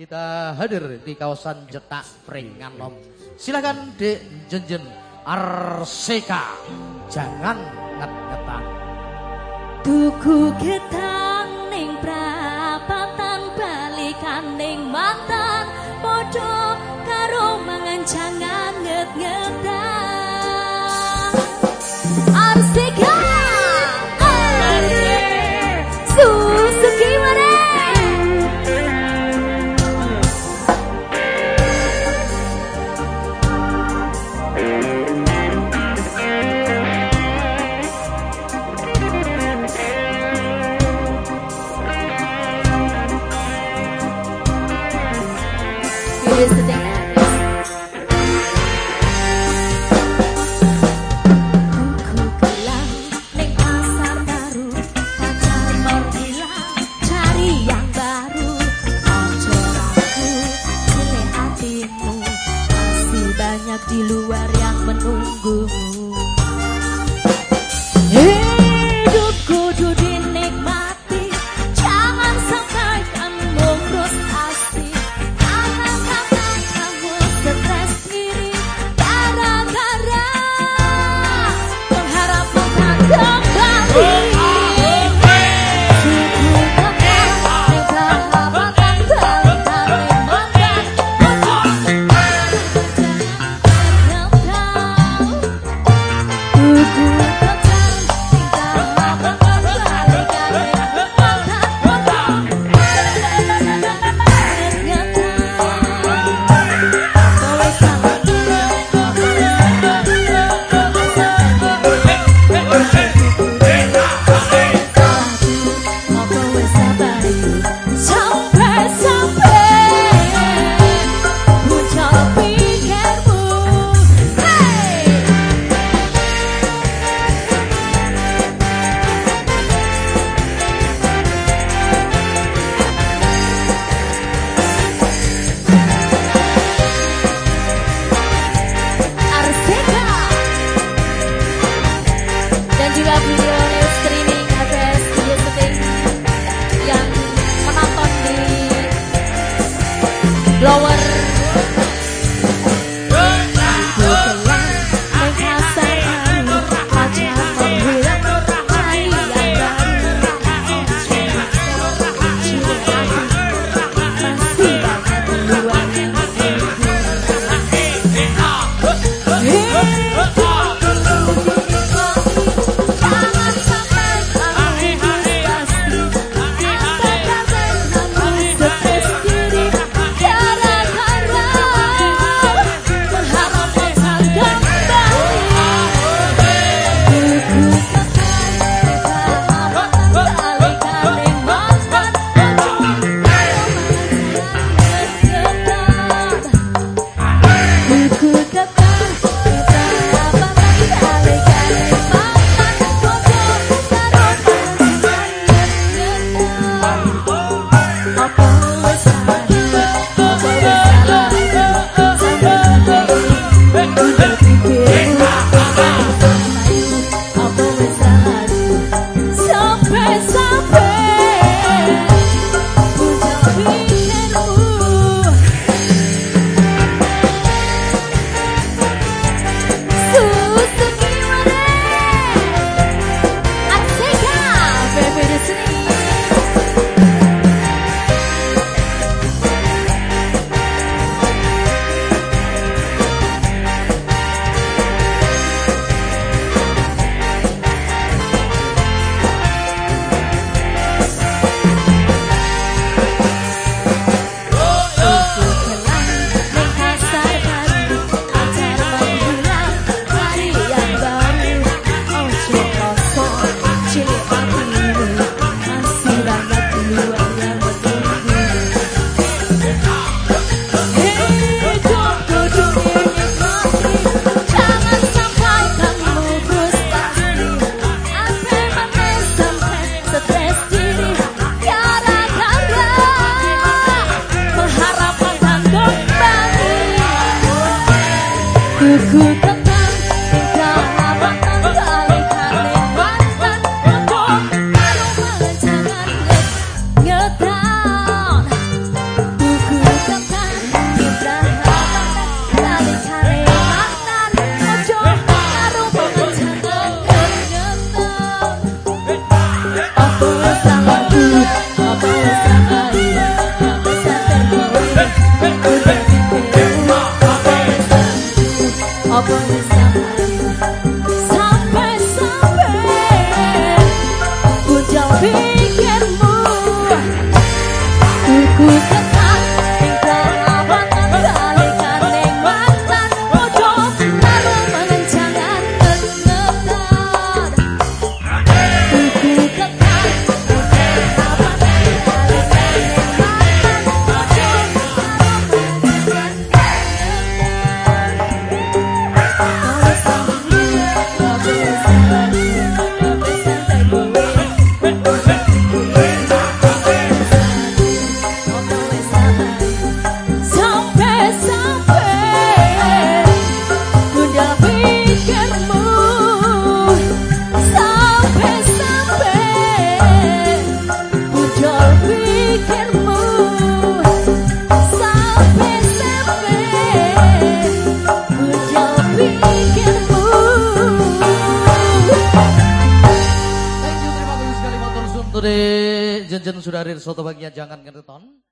Kita hadir di kawasan Jetak Pringanom, Silakan Dek Jenjen Arseka. Jangan nget-ngetan. Tuku kita di luar yang menunggumu. 老外。Sudah hadir soto bagian jangan ngereton.